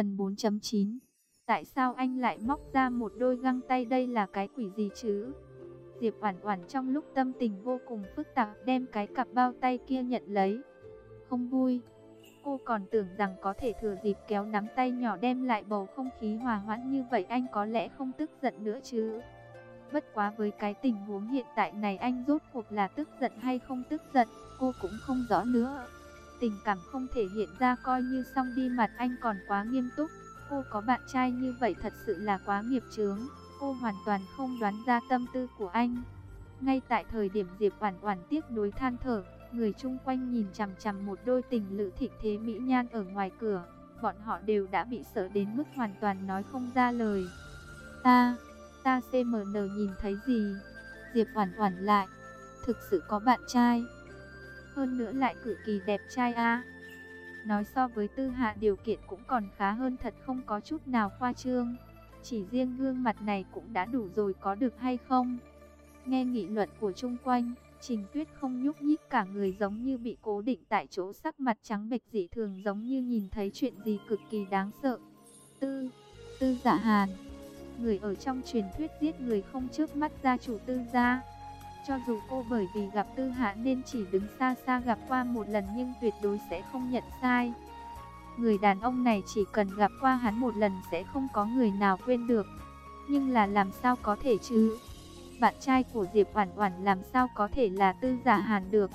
Phần 4.9 Tại sao anh lại móc ra một đôi găng tay đây là cái quỷ gì chứ? Diệp Oản Oản trong lúc tâm tình vô cùng phức tạp đem cái cặp bao tay kia nhận lấy. Không vui. Cô còn tưởng rằng có thể thừa dịp kéo nắm tay nhỏ đem lại bầu không khí hòa hoãn như vậy anh có lẽ không tức giận nữa chứ. Bất quá với cái tình huống hiện tại này anh rốt cuộc là tức giận hay không tức giận, cô cũng không rõ nữa. Tình cảm không thể hiện ra coi như xong đi mặt anh còn quá nghiêm túc. Cô có bạn trai như vậy thật sự là quá nghiệp chướng. Cô hoàn toàn không đoán ra tâm tư của anh. Ngay tại thời điểm Diệp Oản Oản tiếc nuối than thở, người chung quanh nhìn chằm chằm một đôi tình lữ thịnh thế mỹ nhan ở ngoài cửa, bọn họ đều đã bị sợ đến mức hoàn toàn nói không ra lời. Ta, ta CMN nhìn thấy gì? Diệp Oản Oản lại, thực sự có bạn trai. Hơn nữa lại cực kỳ đẹp trai a. Nói so với Tư Hạ điều kiện cũng còn khá hơn thật không có chút nào khoa trương. Chỉ riêng gương mặt này cũng đã đủ rồi có được hay không? Nghe nghị luận của chung quanh, Trình Tuyết không nhúc nhích cả người giống như bị cố định tại chỗ sắc mặt trắng bệch dị thường giống như nhìn thấy chuyện gì cực kỳ đáng sợ. Tư, Tư Dạ Hàn, người ở trong truyền thuyết giết người không trước mắt gia chủ Tư gia. Cho dù cô bởi vì gặp Tư Hạ nên chỉ đứng xa xa gặp qua một lần nhưng tuyệt đối sẽ không nhận sai. Người đàn ông này chỉ cần gặp qua hắn một lần sẽ không có người nào quên được. Nhưng là làm sao có thể chứ? Bạn trai của Diệp Oản Oản làm sao có thể là Tư Giả Hàn được?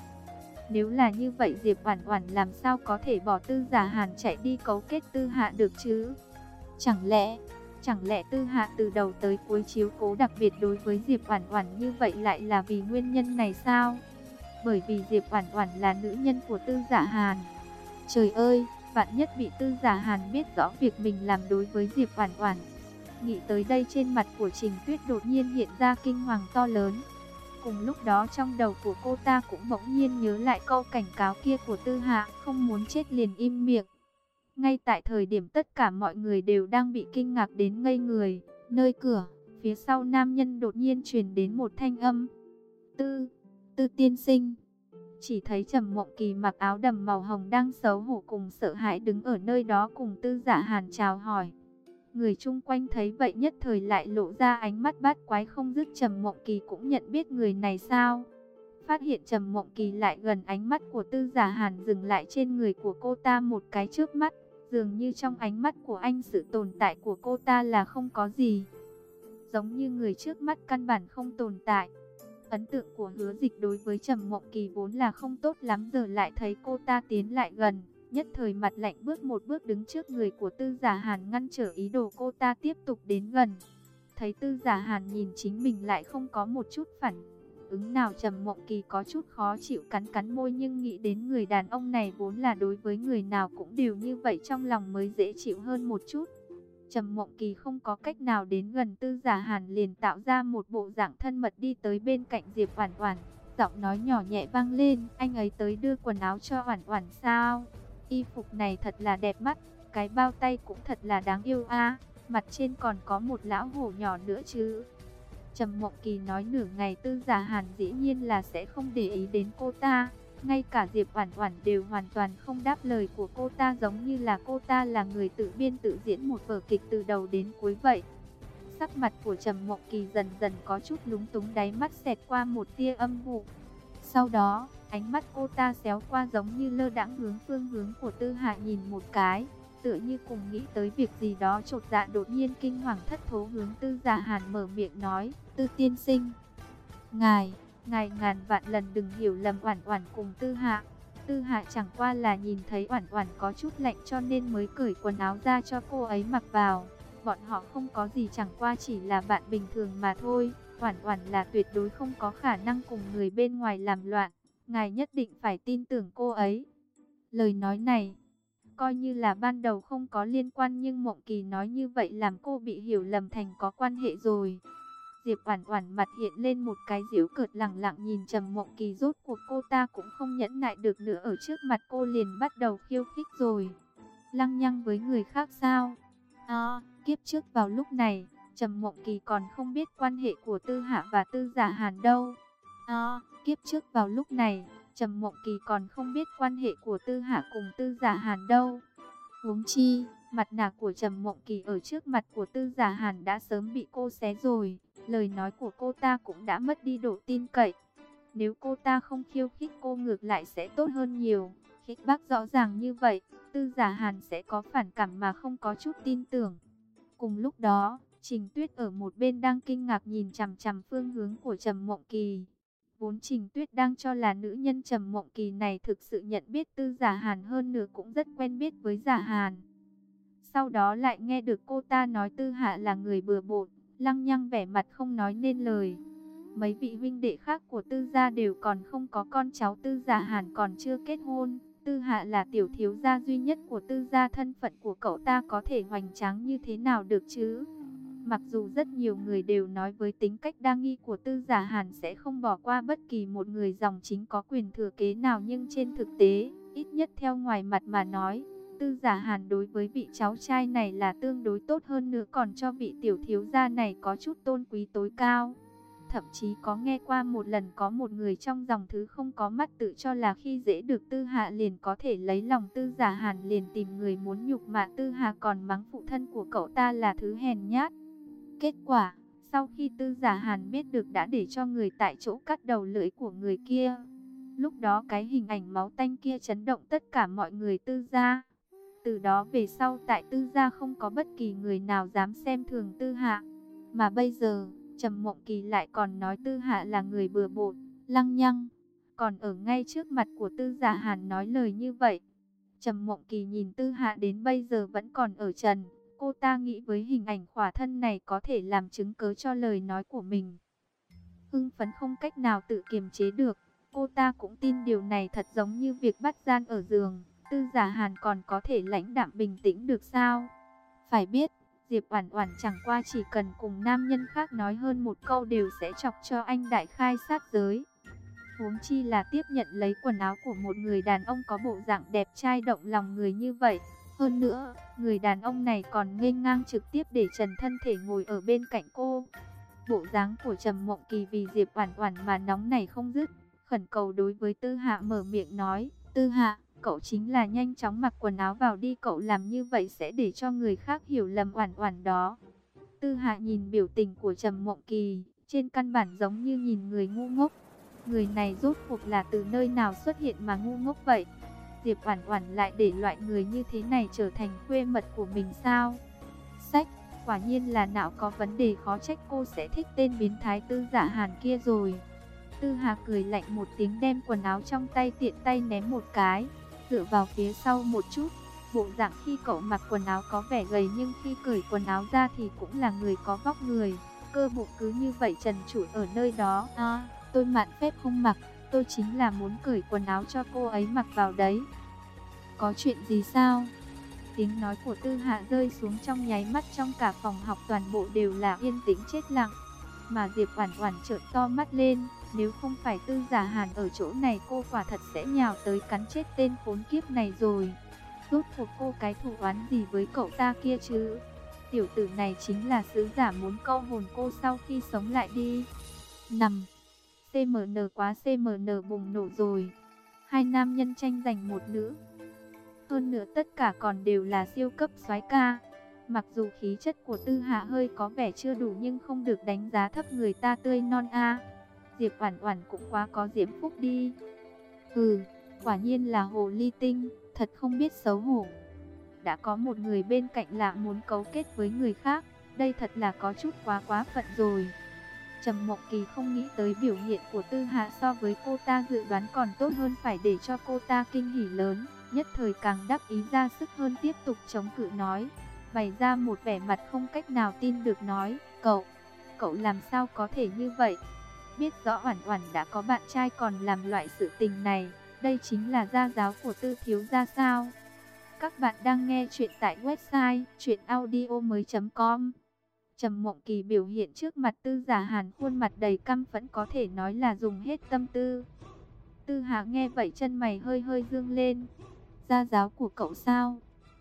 Nếu là như vậy Diệp Oản Oản làm sao có thể bỏ Tư Giả Hàn chạy đi cấu kết Tư Hạ được chứ? Chẳng lẽ, chẳng lẽ Tư Hạ từ đầu tới cuối chiếu cố đặc biệt đối với Diệp Oản Oản như vậy lại là vì nguyên nhân này sao? Bởi vì Diệp Oản Oản là nữ nhân của Tư Giả Hàn. Trời ơi, vạn nhất bị Tư Giả Hàn biết rõ việc mình làm đối với Diệp Oản Oản. Nghĩ tới đây trên mặt của Trình Tuyết đột nhiên hiện ra kinh hoàng to lớn. Cùng lúc đó trong đầu của cô ta cũng bỗng nhiên nhớ lại câu cảnh cáo kia của Tư Hạ, không muốn chết liền im miệng. Ngay tại thời điểm tất cả mọi người đều đang bị kinh ngạc đến ngây người, nơi cửa, phía sau nam nhân đột nhiên truyền đến một thanh âm. Tư, tư tiên sinh. Chỉ thấy Trầm Mộng Kỳ mặc áo đầm màu hồng đang xấu hổ cùng sợ hãi đứng ở nơi đó cùng Tư Dạ Hàn chào hỏi. Người chung quanh thấy vậy nhất thời lại lộ ra ánh mắt bát quái không dứt Trầm Mộng Kỳ cũng nhận biết người này sao. Phát hiện Trầm Mộng Kỳ lại gần ánh mắt của Tư Giả Hàn dừng lại trên người của cô ta một cái trước mắt. Dường như trong ánh mắt của anh sự tồn tại của cô ta là không có gì. Giống như người trước mắt căn bản không tồn tại. Ấn tượng của hứa dịch đối với Trầm Mộng Kỳ vốn là không tốt lắm, giờ lại thấy cô ta tiến lại gần. Nhất thời mặt lạnh bước một bước đứng trước người của tư giả hàn ngăn trở ý đồ cô ta tiếp tục đến gần. Thấy tư giả hàn nhìn chính mình lại không có một chút phản ứng nào trầm mộng kỳ có chút khó chịu cắn cắn môi nhưng nghĩ đến người đàn ông này vốn là đối với người nào cũng đều như vậy trong lòng mới dễ chịu hơn một chút. Trầm Mộng Kỳ không có cách nào đến gần Tư Giả Hàn liền tạo ra một bộ dạng thân mật đi tới bên cạnh Diệp Oản Oản, giọng nói nhỏ nhẹ vang lên, anh ấy tới đưa quần áo cho Oản Oản sao? Y phục này thật là đẹp mắt, cái bao tay cũng thật là đáng yêu a, mặt trên còn có một lão hổ nhỏ nữa chứ. Trầm Mộng Kỳ nói nửa ngày Tư Giả Hàn dĩ nhiên là sẽ không để ý đến cô ta. Ngay cả Diệp Oản Oản đều hoàn toàn không đáp lời của cô ta giống như là cô ta là người tự biên tự diễn một vở kịch từ đầu đến cuối vậy. Sắc mặt của Trầm Mộng Kỳ dần dần có chút lúng túng đáy mắt xẹt qua một tia âm u. Sau đó, ánh mắt cô ta xéo qua giống như lơ đãng hướng phương hướng của Tư Hạ nhìn một cái, tựa như cùng nghĩ tới việc gì đó chột dạ đột nhiên kinh hoàng thất thố hướng Tư giả Hàn mở miệng nói, "Tư tiên sinh, ngài, ngài ngàn vạn lần đừng hiểu lầm Oản Oản cùng Tư Hạ." Tư Hạ chẳng qua là nhìn thấy Oản Oản có chút lạnh cho nên mới cởi quần áo ra cho cô ấy mặc vào. Bọn họ không có gì chẳng qua chỉ là bạn bình thường mà thôi. Oản Oản là tuyệt đối không có khả năng cùng người bên ngoài làm loạn. Ngài nhất định phải tin tưởng cô ấy. Lời nói này, coi như là ban đầu không có liên quan nhưng Mộng Kỳ nói như vậy làm cô bị hiểu lầm thành có quan hệ rồi. Diệp Oản Oản mặt hiện lên một cái giễu cợt lẳng lặng nhìn Trầm Mộng Kỳ rốt cuộc cô ta cũng không nhẫn nại được nữa ở trước mặt cô liền bắt đầu khiêu khích rồi. Lăng nhăng với người khác sao? À, kiếp trước vào lúc này, Trầm Mộng Kỳ còn không biết quan hệ của Tư Hạ và Tư Giả Hàn đâu. À, kiếp trước vào lúc này, Trầm Mộng Kỳ còn không biết quan hệ của Tư Hạ cùng Tư Giả Hàn đâu. Huống chi, Mặt nạ của Trầm Mộng Kỳ ở trước mặt của Tư Giả Hàn đã sớm bị cô xé rồi, lời nói của cô ta cũng đã mất đi độ tin cậy. Nếu cô ta không khiêu khích cô ngược lại sẽ tốt hơn nhiều. Khích bác rõ ràng như vậy, Tư Giả Hàn sẽ có phản cảm mà không có chút tin tưởng. Cùng lúc đó, Trình Tuyết ở một bên đang kinh ngạc nhìn chằm chằm phương hướng của Trầm Mộng Kỳ. Vốn Trình Tuyết đang cho là nữ nhân Trầm Mộng Kỳ này thực sự nhận biết Tư Giả Hàn hơn nữa cũng rất quen biết với Giả Hàn. Sau đó lại nghe được cô ta nói Tư Hạ là người bừa bộn, lăng nhăng vẻ mặt không nói nên lời. Mấy vị huynh đệ khác của Tư gia đều còn không có con cháu Tư Giả Hàn còn chưa kết hôn. Tư Hạ là tiểu thiếu gia duy nhất của Tư gia thân phận của cậu ta có thể hoành tráng như thế nào được chứ? Mặc dù rất nhiều người đều nói với tính cách đa nghi của Tư Giả Hàn sẽ không bỏ qua bất kỳ một người dòng chính có quyền thừa kế nào nhưng trên thực tế, ít nhất theo ngoài mặt mà nói, Tư Giả Hàn đối với vị cháu trai này là tương đối tốt hơn nữa còn cho vị tiểu thiếu gia này có chút tôn quý tối cao. Thậm chí có nghe qua một lần có một người trong dòng thứ không có mắt tự cho là khi dễ được Tư Hạ liền có thể lấy lòng Tư Giả Hàn liền tìm người muốn nhục mạ Tư Hạ còn mắng phụ thân của cậu ta là thứ hèn nhát. Kết quả, sau khi Tư Giả Hàn biết được đã để cho người tại chỗ cắt đầu lưỡi của người kia. Lúc đó cái hình ảnh máu tanh kia chấn động tất cả mọi người Tư gia. Từ đó về sau tại Tư gia không có bất kỳ người nào dám xem thường Tư Hạ. Mà bây giờ, Trầm Mộng Kỳ lại còn nói Tư Hạ là người bừa bộn, lăng nhăng. Còn ở ngay trước mặt của Tư Giả Hàn nói lời như vậy. Trầm Mộng Kỳ nhìn Tư Hạ đến bây giờ vẫn còn ở trần. Cô ta nghĩ với hình ảnh khỏa thân này có thể làm chứng cớ cho lời nói của mình. Hưng phấn không cách nào tự kiềm chế được. Cô ta cũng tin điều này thật giống như việc bắt gian ở giường. Tư giả hàn còn có thể lãnh đạm bình tĩnh được sao? Phải biết, Diệp Oản Oản chẳng qua chỉ cần cùng nam nhân khác nói hơn một câu đều sẽ chọc cho anh đại khai sát giới. Huống chi là tiếp nhận lấy quần áo của một người đàn ông có bộ dạng đẹp trai động lòng người như vậy. Hơn nữa, người đàn ông này còn nghênh ngang trực tiếp để trần thân thể ngồi ở bên cạnh cô. Bộ dáng của Trầm Mộng Kỳ vì Diệp Oản Oản mà nóng này không dứt, khẩn cầu đối với Tư Hạ mở miệng nói, "Tư Hạ, cậu chính là nhanh chóng mặc quần áo vào đi, cậu làm như vậy sẽ để cho người khác hiểu lầm Oản Oản đó." Tư Hạ nhìn biểu tình của Trầm Mộng Kỳ, trên căn bản giống như nhìn người ngu ngốc. Người này rốt cuộc là từ nơi nào xuất hiện mà ngu ngốc vậy? Diệp Oản Oản lại để loại người như thế này trở thành quê mật của mình sao? Sách, quả nhiên là não có vấn đề khó trách cô sẽ thích tên biến thái Tư Giả Hàn kia rồi. Tư Hà cười lạnh một tiếng đem quần áo trong tay tiện tay ném một cái, dựa vào phía sau một chút. Bộ dạng khi cậu mặc quần áo có vẻ gầy nhưng khi cởi quần áo ra thì cũng là người có vóc người. Cơ bụng cứ như vậy trần trụi ở nơi đó. À, tôi mạn phép không mặc, tôi chính là muốn cởi quần áo cho cô ấy mặc vào đấy. Có chuyện gì sao? Tiếng nói của Tư Hạ rơi xuống trong nháy mắt trong cả phòng học toàn bộ đều là yên tĩnh chết lặng. Mà Diệp Oản Oản trợn to mắt lên, nếu không phải Tư Giả Hàn ở chỗ này cô quả thật sẽ nhào tới cắn chết tên khốn kiếp này rồi. Rốt cuộc cô cái thù oán gì với cậu ta kia chứ? Tiểu tử này chính là sứ giả muốn câu hồn cô sau khi sống lại đi. Nằm CMN quá CMN bùng nổ rồi. Hai nam nhân tranh giành một nữ. Hơn nữa tất cả còn đều là siêu cấp soái ca. Mặc dù khí chất của Tư Hạ hơi có vẻ chưa đủ nhưng không được đánh giá thấp người ta tươi non a. Diệp Oản Oản cũng quá có diễm phúc đi. Ừ, quả nhiên là hồ ly tinh, thật không biết xấu hổ. Đã có một người bên cạnh lạ muốn cấu kết với người khác, đây thật là có chút quá quá phận rồi. Trầm Mộng Kỳ không nghĩ tới biểu hiện của Tư Hạ so với cô ta dự đoán còn tốt hơn phải để cho cô ta kinh hỉ lớn, nhất thời càng đắc ý ra sức hơn tiếp tục chống cự nói, bày ra một vẻ mặt không cách nào tin được nói, cậu, cậu làm sao có thể như vậy? Biết rõ Oản Oản đã có bạn trai còn làm loại sự tình này, đây chính là gia giáo của Tư thiếu gia sao? Các bạn đang nghe chuyện tại website chuyenaudio.com Trầm Mộng Kỳ biểu hiện trước mặt Tư Giả Hàn khuôn mặt đầy căm phẫn có thể nói là dùng hết tâm tư. Tư Hà nghe vậy chân mày hơi hơi dương lên. Gia giáo của cậu sao?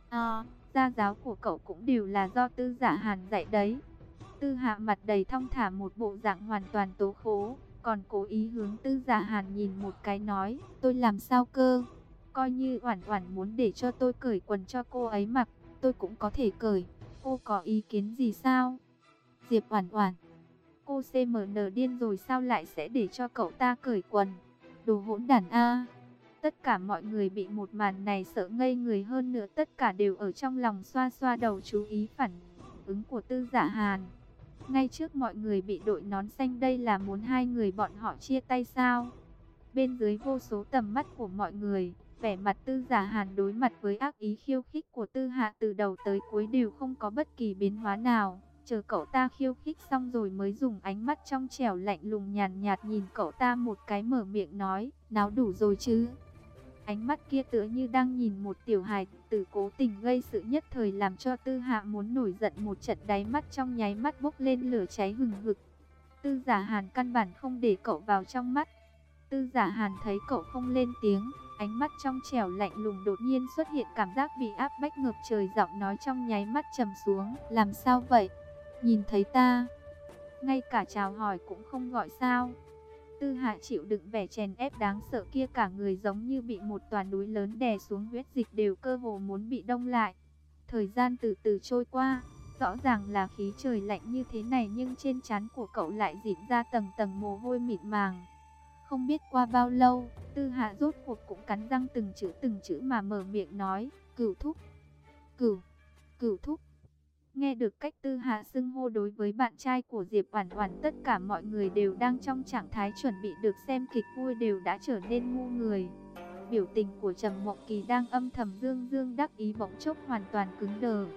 À, gia giáo của cậu cũng đều là do Tư Giả Hàn dạy đấy. Tư Hạ mặt đầy thong thả một bộ dạng hoàn toàn tố khố, còn cố ý hướng Tư Giả Hàn nhìn một cái nói, tôi làm sao cơ? Coi như Oản Oản muốn để cho tôi cởi quần cho cô ấy mặc, tôi cũng có thể cởi. Cô có ý kiến gì sao? Diệp Oản Oản, cô CMN điên rồi sao lại sẽ để cho cậu ta cởi quần? Đồ hỗn đản a. Tất cả mọi người bị một màn này sợ ngây người hơn nữa, tất cả đều ở trong lòng xoa xoa đầu chú ý phản ứng của Tư Giả Hàn. Ngay trước mọi người bị đội nón xanh đây là muốn hai người bọn họ chia tay sao? Bên dưới vô số tầm mắt của mọi người, vẻ mặt Tư Giả Hàn đối mặt với ác ý khiêu khích của Tư Hạ từ đầu tới cuối đều không có bất kỳ biến hóa nào. Chờ cậu ta khiêu khích xong rồi mới dùng ánh mắt trong trẻo lạnh lùng nhàn nhạt nhìn cậu ta một cái mở miệng nói, náo đủ rồi chứ. Ánh mắt kia tựa như đang nhìn một tiểu hài tử cố tình gây sự nhất thời làm cho tư hạ muốn nổi giận một trận đáy mắt trong nháy mắt bốc lên lửa cháy hừng hực. Tư giả hàn căn bản không để cậu vào trong mắt. Tư giả hàn thấy cậu không lên tiếng, ánh mắt trong trẻo lạnh lùng đột nhiên xuất hiện cảm giác bị áp bách ngập trời giọng nói trong nháy mắt trầm xuống. Làm sao vậy? Nhìn thấy ta, ngay cả chào hỏi cũng không gọi sao? Tư Hạ chịu đựng vẻ chèn ép đáng sợ kia cả người giống như bị một toàn núi lớn đè xuống huyết dịch đều cơ hồ muốn bị đông lại. Thời gian từ từ trôi qua, rõ ràng là khí trời lạnh như thế này nhưng trên trán của cậu lại dịn ra tầng tầng mồ hôi mịn màng. Không biết qua bao lâu, Tư Hạ rốt cuộc cũng cắn răng từng chữ từng chữ mà mở miệng nói, cửu thúc, cửu, cửu thúc. Nghe được cách Tư Hạ xưng hô đối với bạn trai của Diệp Oản Oản, tất cả mọi người đều đang trong trạng thái chuẩn bị được xem kịch vui đều đã trở nên ngu người. Biểu tình của Trầm Mộng Kỳ đang âm thầm dương dương đắc ý bỗng chốc hoàn toàn cứng đờ.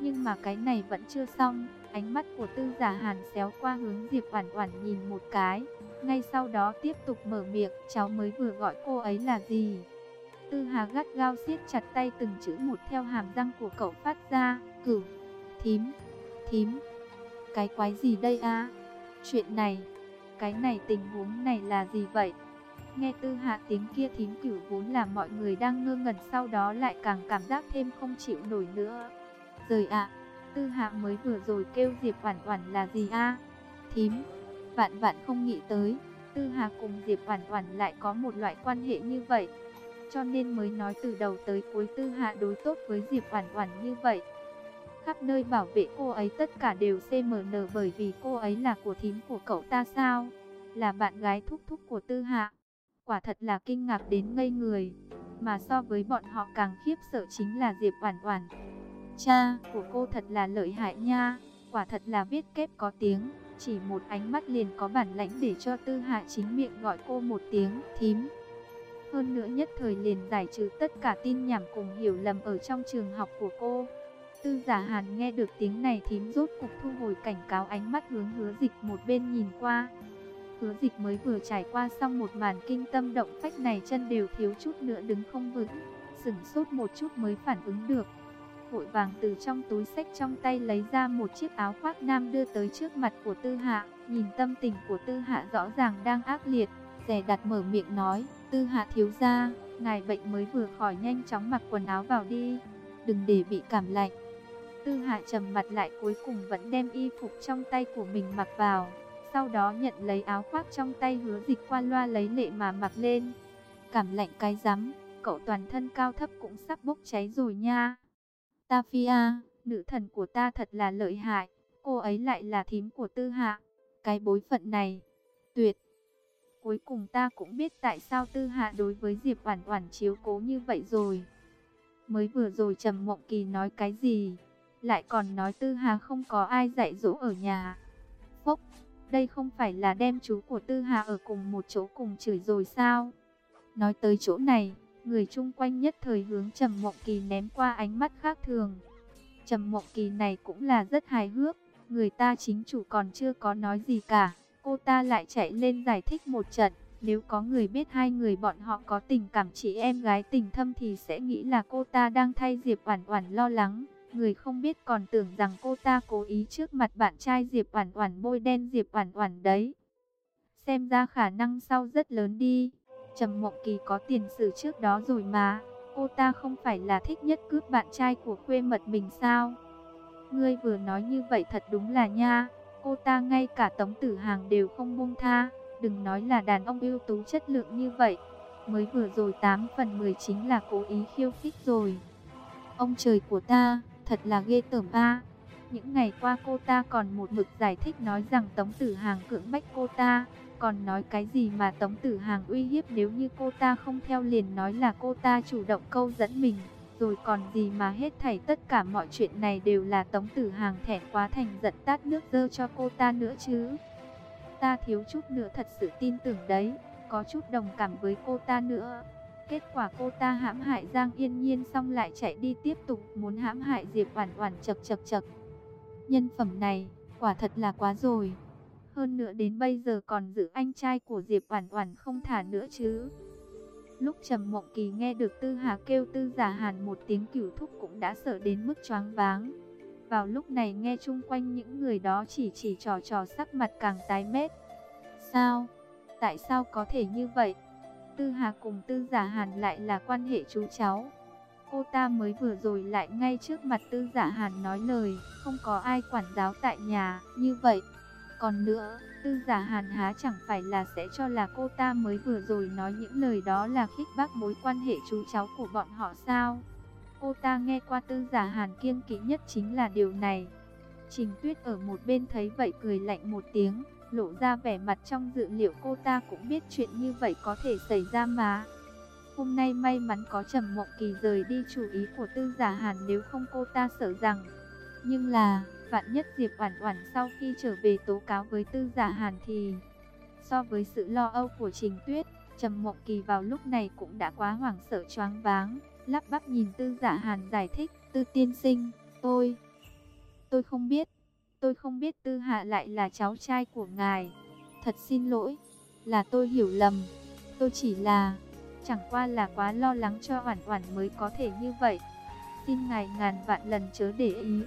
Nhưng mà cái này vẫn chưa xong, ánh mắt của Tư Giả Hàn xéo qua hướng Diệp Oản Oản nhìn một cái, ngay sau đó tiếp tục mở miệng, cháu mới vừa gọi cô ấy là gì? Tư Hà gắt gao siết chặt tay từng chữ một theo hàm răng của cậu phát ra, cửu Thím, thím, cái quái gì đây a? Chuyện này, cái này tình huống này là gì vậy? Nghe tư hạ tiếng kia thím cửu vốn là mọi người đang ngơ ngẩn sau đó lại càng cảm giác thêm không chịu nổi nữa. Rời ạ, tư hạ mới vừa rồi kêu Diệp Oản Oản là gì a? Thím, vạn vạn không nghĩ tới, tư hạ cùng Diệp Oản Oản lại có một loại quan hệ như vậy. Cho nên mới nói từ đầu tới cuối tư hạ đối tốt với Diệp Oản Oản như vậy khắp nơi bảo vệ cô ấy tất cả đều CMN bởi vì cô ấy là của thím của cậu ta sao? Là bạn gái thúc thúc của Tư Hạ. Quả thật là kinh ngạc đến ngây người. Mà so với bọn họ càng khiếp sợ chính là Diệp Oản Oản. Cha của cô thật là lợi hại nha, quả thật là viết kép có tiếng, chỉ một ánh mắt liền có bản lãnh để cho Tư Hạ chính miệng gọi cô một tiếng thím. Hơn nữa nhất thời liền giải trừ tất cả tin nhảm cùng hiểu lầm ở trong trường học của cô. Tư giả hàn nghe được tiếng này thím rốt cục thu hồi cảnh cáo ánh mắt hướng hứa dịch một bên nhìn qua. Hứa dịch mới vừa trải qua xong một màn kinh tâm động phách này chân đều thiếu chút nữa đứng không vững, sửng sốt một chút mới phản ứng được. Vội vàng từ trong túi sách trong tay lấy ra một chiếc áo khoác nam đưa tới trước mặt của tư hạ, nhìn tâm tình của tư hạ rõ ràng đang ác liệt, rẻ đặt mở miệng nói, tư hạ thiếu ra, ngài bệnh mới vừa khỏi nhanh chóng mặc quần áo vào đi, đừng để bị cảm lạnh. Tư Hạ trầm mặt lại cuối cùng vẫn đem y phục trong tay của mình mặc vào. Sau đó nhận lấy áo khoác trong tay hứa dịch qua loa lấy lệ mà mặc lên. Cảm lạnh cái rắm, cậu toàn thân cao thấp cũng sắp bốc cháy rồi nha. Ta Phi nữ thần của ta thật là lợi hại. Cô ấy lại là thím của Tư Hạ. Cái bối phận này, tuyệt. Cuối cùng ta cũng biết tại sao Tư Hạ đối với Diệp Oản Oản chiếu cố như vậy rồi. Mới vừa rồi Trầm Mộng Kỳ nói cái gì? Lại còn nói Tư Hà không có ai dạy dỗ ở nhà. Phốc, đây không phải là đem chú của Tư Hà ở cùng một chỗ cùng chửi rồi sao? Nói tới chỗ này, người chung quanh nhất thời hướng Trầm Mộng Kỳ ném qua ánh mắt khác thường. Trầm Mộng Kỳ này cũng là rất hài hước, người ta chính chủ còn chưa có nói gì cả, cô ta lại chạy lên giải thích một trận. Nếu có người biết hai người bọn họ có tình cảm chị em gái tình thâm thì sẽ nghĩ là cô ta đang thay Diệp Oản Oản lo lắng. Người không biết còn tưởng rằng cô ta cố ý trước mặt bạn trai Diệp Oản Oản bôi đen Diệp Oản Oản đấy. Xem ra khả năng sau rất lớn đi. Trầm Mộng Kỳ có tiền sử trước đó rồi mà, cô ta không phải là thích nhất cướp bạn trai của khuê mật mình sao? Ngươi vừa nói như vậy thật đúng là nha, cô ta ngay cả Tống Tử Hàng đều không buông tha, đừng nói là đàn ông ưu tú chất lượng như vậy. Mới vừa rồi 8 phần 10 chính là cố ý khiêu khích rồi. Ông trời của ta, thật là ghê tởm a. Những ngày qua cô ta còn một mực giải thích nói rằng Tống Tử Hàng cưỡng bách cô ta, còn nói cái gì mà Tống Tử Hàng uy hiếp nếu như cô ta không theo liền nói là cô ta chủ động câu dẫn mình. Rồi còn gì mà hết thảy tất cả mọi chuyện này đều là Tống Tử Hàng thẹn quá thành giận tát nước dơ cho cô ta nữa chứ. Ta thiếu chút nữa thật sự tin tưởng đấy, có chút đồng cảm với cô ta nữa. Kết quả cô ta hãm hại Giang Yên Nhiên xong lại chạy đi tiếp tục muốn hãm hại Diệp Oản Oản chật chật chật. Nhân phẩm này, quả thật là quá rồi. Hơn nữa đến bây giờ còn giữ anh trai của Diệp Oản Oản không thả nữa chứ. Lúc Trầm Mộng Kỳ nghe được Tư Hà kêu Tư Giả Hàn một tiếng cửu thúc cũng đã sợ đến mức choáng váng. Vào lúc này nghe chung quanh những người đó chỉ chỉ trò trò sắc mặt càng tái mét. Sao? Tại sao có thể như vậy? Tư Hà cùng Tư Giả Hàn lại là quan hệ chú cháu. Cô ta mới vừa rồi lại ngay trước mặt Tư Giả Hàn nói lời, không có ai quản giáo tại nhà, như vậy. Còn nữa, Tư Giả Hàn há chẳng phải là sẽ cho là cô ta mới vừa rồi nói những lời đó là khích bác mối quan hệ chú cháu của bọn họ sao? Cô ta nghe qua Tư Giả Hàn kiêng kỵ nhất chính là điều này. Trình Tuyết ở một bên thấy vậy cười lạnh một tiếng, lộ ra vẻ mặt trong dự liệu cô ta cũng biết chuyện như vậy có thể xảy ra mà. Hôm nay may mắn có Trầm Mộng Kỳ rời đi chú ý của Tư Giả Hàn nếu không cô ta sợ rằng. Nhưng là, vạn nhất Diệp Oản Oản sau khi trở về tố cáo với Tư Giả Hàn thì so với sự lo âu của Trình Tuyết, Trầm Mộng Kỳ vào lúc này cũng đã quá hoảng sợ choáng váng, lắp bắp nhìn Tư Giả Hàn giải thích, "Tư tiên sinh, tôi tôi không biết, tôi không biết Tư Hạ lại là cháu trai của ngài. Thật xin lỗi, là tôi hiểu lầm. Tôi chỉ là chẳng qua là quá lo lắng cho Oản Oản mới có thể như vậy. Xin ngài ngàn vạn lần chớ để ý."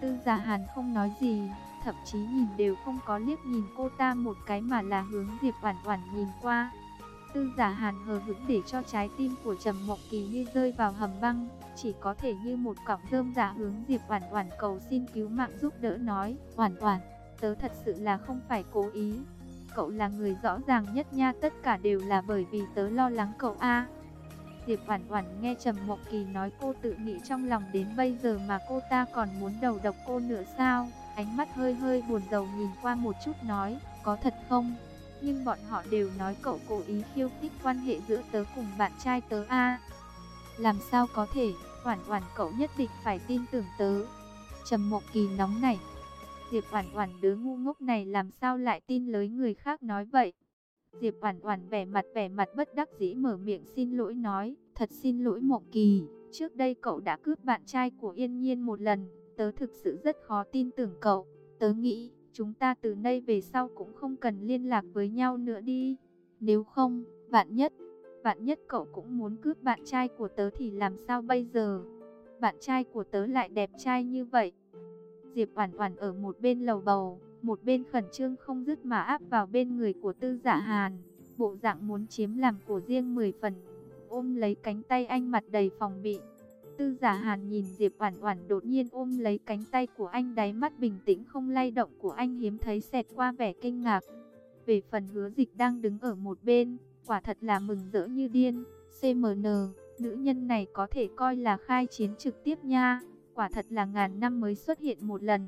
Tư gia Hàn không nói gì, thậm chí nhìn đều không có liếc nhìn cô ta một cái mà là hướng Diệp Oản Oản nhìn qua. Tư Giả Hàn hờ hững để cho trái tim của Trầm Mộng Kỳ như rơi vào hầm băng, chỉ có thể như một cọng rơm giả hướng Diệp Oản Oản cầu xin cứu mạng giúp đỡ nói, "Oản Oản, tớ thật sự là không phải cố ý. Cậu là người rõ ràng nhất nha, tất cả đều là bởi vì tớ lo lắng cậu a." Diệp Oản Oản nghe Trầm Mộng Kỳ nói cô tự nghĩ trong lòng đến bây giờ mà cô ta còn muốn đầu độc cô nữa sao? Ánh mắt hơi hơi buồn rầu nhìn qua một chút nói, có thật không? Nhưng bọn họ đều nói cậu cố ý khiêu khích quan hệ giữa tớ cùng bạn trai tớ a. Làm sao có thể, Oản Oản cậu nhất định phải tin tưởng tớ. Trầm Mộc Kỳ nóng nảy. Diệp Oản Oản đứa ngu ngốc này làm sao lại tin lời người khác nói vậy? Diệp Oản Oản vẻ mặt vẻ mặt bất đắc dĩ mở miệng xin lỗi nói, "Thật xin lỗi Mộc Kỳ, trước đây cậu đã cướp bạn trai của Yên Nhiên một lần, tớ thực sự rất khó tin tưởng cậu. Tớ nghĩ, chúng ta từ nay về sau cũng không cần liên lạc với nhau nữa đi. Nếu không, vạn nhất, vạn nhất cậu cũng muốn cướp bạn trai của tớ thì làm sao bây giờ? Bạn trai của tớ lại đẹp trai như vậy." Diệp Oản Oản ở một bên lầu bầu, một bên khẩn trương không dứt mà áp vào bên người của Tư dạ Hàn, bộ dạng muốn chiếm làm của riêng 10 phần, ôm lấy cánh tay anh mặt đầy phòng bị. Tư Giả Hàn nhìn Diệp Oản Oản đột nhiên ôm lấy cánh tay của anh, đáy mắt bình tĩnh không lay động của anh hiếm thấy xẹt qua vẻ kinh ngạc. Về phần Hứa Dịch đang đứng ở một bên, quả thật là mừng rỡ như điên. CMN, nữ nhân này có thể coi là khai chiến trực tiếp nha, quả thật là ngàn năm mới xuất hiện một lần.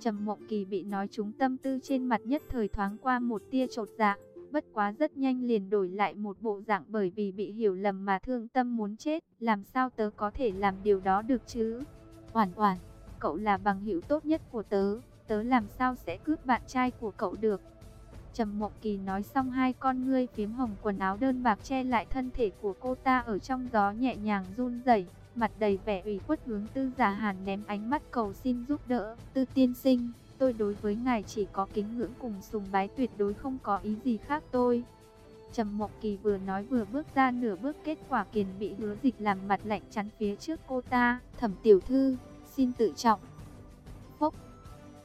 Trầm Mộng Kỳ bị nói trúng tâm tư trên mặt nhất thời thoáng qua một tia chột dạ, bất quá rất nhanh liền đổi lại một bộ dạng bởi vì bị hiểu lầm mà thương tâm muốn chết, làm sao tớ có thể làm điều đó được chứ? Oản Oản, cậu là bằng hữu tốt nhất của tớ, tớ làm sao sẽ cướp bạn trai của cậu được? Trầm Mộng Kỳ nói xong hai con ngươi phím hồng quần áo đơn bạc che lại thân thể của cô ta ở trong gió nhẹ nhàng run rẩy mặt đầy vẻ ủy khuất hướng tư giả hàn ném ánh mắt cầu xin giúp đỡ. Tư tiên sinh, tôi đối với ngài chỉ có kính ngưỡng cùng sùng bái tuyệt đối không có ý gì khác tôi. Trầm Mộc Kỳ vừa nói vừa bước ra nửa bước kết quả kiền bị hứa dịch làm mặt lạnh chắn phía trước cô ta. Thẩm tiểu thư, xin tự trọng. Phốc,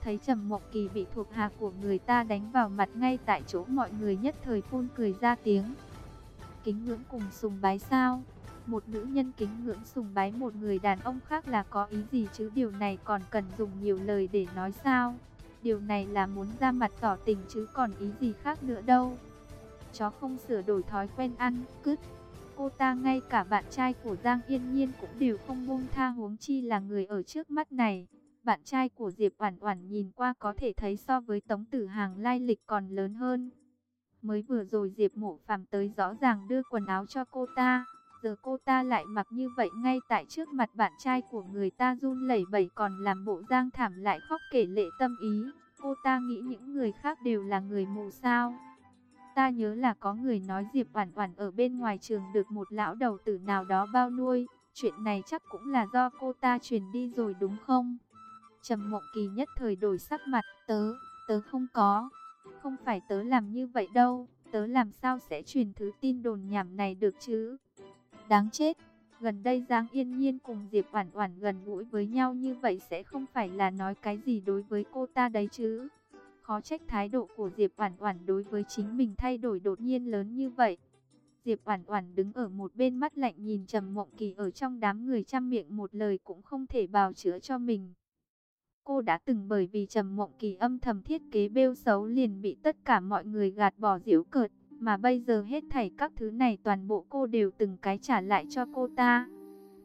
thấy Trầm Mộc Kỳ bị thuộc hạ của người ta đánh vào mặt ngay tại chỗ mọi người nhất thời phun cười ra tiếng. Kính ngưỡng cùng sùng bái sao? Một nữ nhân kính ngưỡng sùng bái một người đàn ông khác là có ý gì chứ điều này còn cần dùng nhiều lời để nói sao? Điều này là muốn ra mặt tỏ tình chứ còn ý gì khác nữa đâu. Chó không sửa đổi thói quen ăn, cứt. Cô ta ngay cả bạn trai của Giang Yên Nhiên cũng đều không buông tha huống chi là người ở trước mắt này. Bạn trai của Diệp Oản Oản nhìn qua có thể thấy so với Tống Tử Hàng lai lịch còn lớn hơn. Mới vừa rồi Diệp Mộ Phàm tới rõ ràng đưa quần áo cho cô ta, giờ cô ta lại mặc như vậy ngay tại trước mặt bạn trai của người ta run lẩy bẩy còn làm bộ Giang thảm lại khóc kể lệ tâm ý. Cô ta nghĩ những người khác đều là người mù sao? Ta nhớ là có người nói Diệp Oản Oản ở bên ngoài trường được một lão đầu tử nào đó bao nuôi, chuyện này chắc cũng là do cô ta truyền đi rồi đúng không? Trầm Mộng Kỳ nhất thời đổi sắc mặt, "Tớ, tớ không có, không phải tớ làm như vậy đâu, tớ làm sao sẽ truyền thứ tin đồn nhảm này được chứ?" Đáng chết, gần đây Giang Yên Nhiên cùng Diệp Oản Oản gần gũi với nhau như vậy sẽ không phải là nói cái gì đối với cô ta đấy chứ? Khó trách thái độ của Diệp Oản Oản đối với chính mình thay đổi đột nhiên lớn như vậy. Diệp Oản Oản đứng ở một bên mắt lạnh nhìn Trầm Mộng Kỳ ở trong đám người trăm miệng một lời cũng không thể bào chữa cho mình. Cô đã từng bởi vì Trầm Mộng Kỳ âm thầm thiết kế bêu xấu liền bị tất cả mọi người gạt bỏ giễu cợt, mà bây giờ hết thảy các thứ này toàn bộ cô đều từng cái trả lại cho cô ta.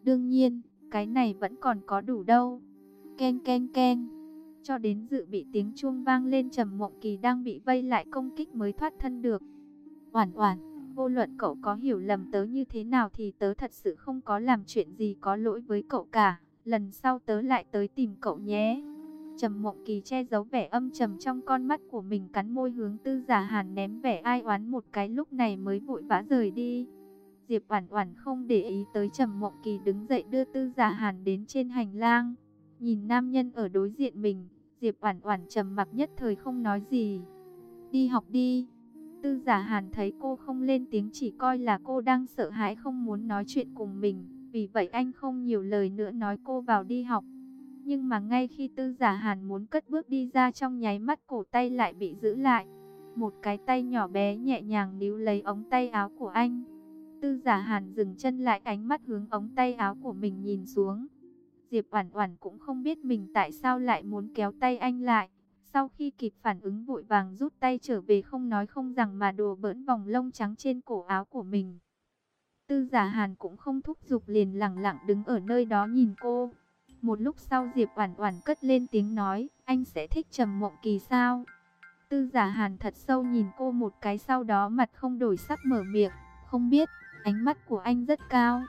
Đương nhiên, cái này vẫn còn có đủ đâu. Ken ken ken. Cho đến dự bị tiếng chuông vang lên trầm mộng kỳ đang bị vây lại công kích mới thoát thân được. Oản oản, vô luận cậu có hiểu lầm tớ như thế nào thì tớ thật sự không có làm chuyện gì có lỗi với cậu cả. Lần sau tớ lại tới tìm cậu nhé. Trầm Mộng Kỳ che giấu vẻ âm trầm trong con mắt của mình cắn môi hướng Tư Giả Hàn ném vẻ ai oán một cái lúc này mới vội vã rời đi. Diệp Oản Oản không để ý tới Trầm Mộng Kỳ đứng dậy đưa Tư Giả Hàn đến trên hành lang. Nhìn nam nhân ở đối diện mình, Diệp Oản Oản trầm mặc nhất thời không nói gì. Đi học đi. Tư Giả Hàn thấy cô không lên tiếng chỉ coi là cô đang sợ hãi không muốn nói chuyện cùng mình, vì vậy anh không nhiều lời nữa nói cô vào đi học. Nhưng mà ngay khi Tư Giả Hàn muốn cất bước đi ra trong nháy mắt cổ tay lại bị giữ lại. Một cái tay nhỏ bé nhẹ nhàng níu lấy ống tay áo của anh. Tư Giả Hàn dừng chân lại ánh mắt hướng ống tay áo của mình nhìn xuống. Diệp Oản Oản cũng không biết mình tại sao lại muốn kéo tay anh lại. Sau khi kịp phản ứng vội vàng rút tay trở về không nói không rằng mà đùa bỡn vòng lông trắng trên cổ áo của mình. Tư Giả Hàn cũng không thúc giục liền lặng lặng đứng ở nơi đó nhìn cô. Một lúc sau Diệp Oản Oản cất lên tiếng nói, "Anh sẽ thích Trầm Mộng Kỳ sao?" Tư Giả Hàn thật sâu nhìn cô một cái sau đó mặt không đổi sắc mở miệng, "Không biết." Ánh mắt của anh rất cao,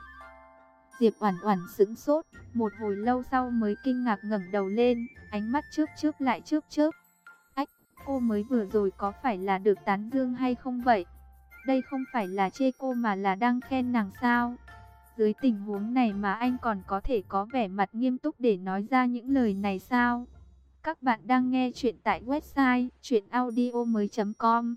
Diệp Oản Oản sững sốt, một hồi lâu sau mới kinh ngạc ngẩng đầu lên, ánh mắt chớp chớp lại chớp chớp. Ách, cô mới vừa rồi có phải là được tán dương hay không vậy? Đây không phải là chê cô mà là đang khen nàng sao? Dưới tình huống này mà anh còn có thể có vẻ mặt nghiêm túc để nói ra những lời này sao? Các bạn đang nghe chuyện tại website chuyenaudio.com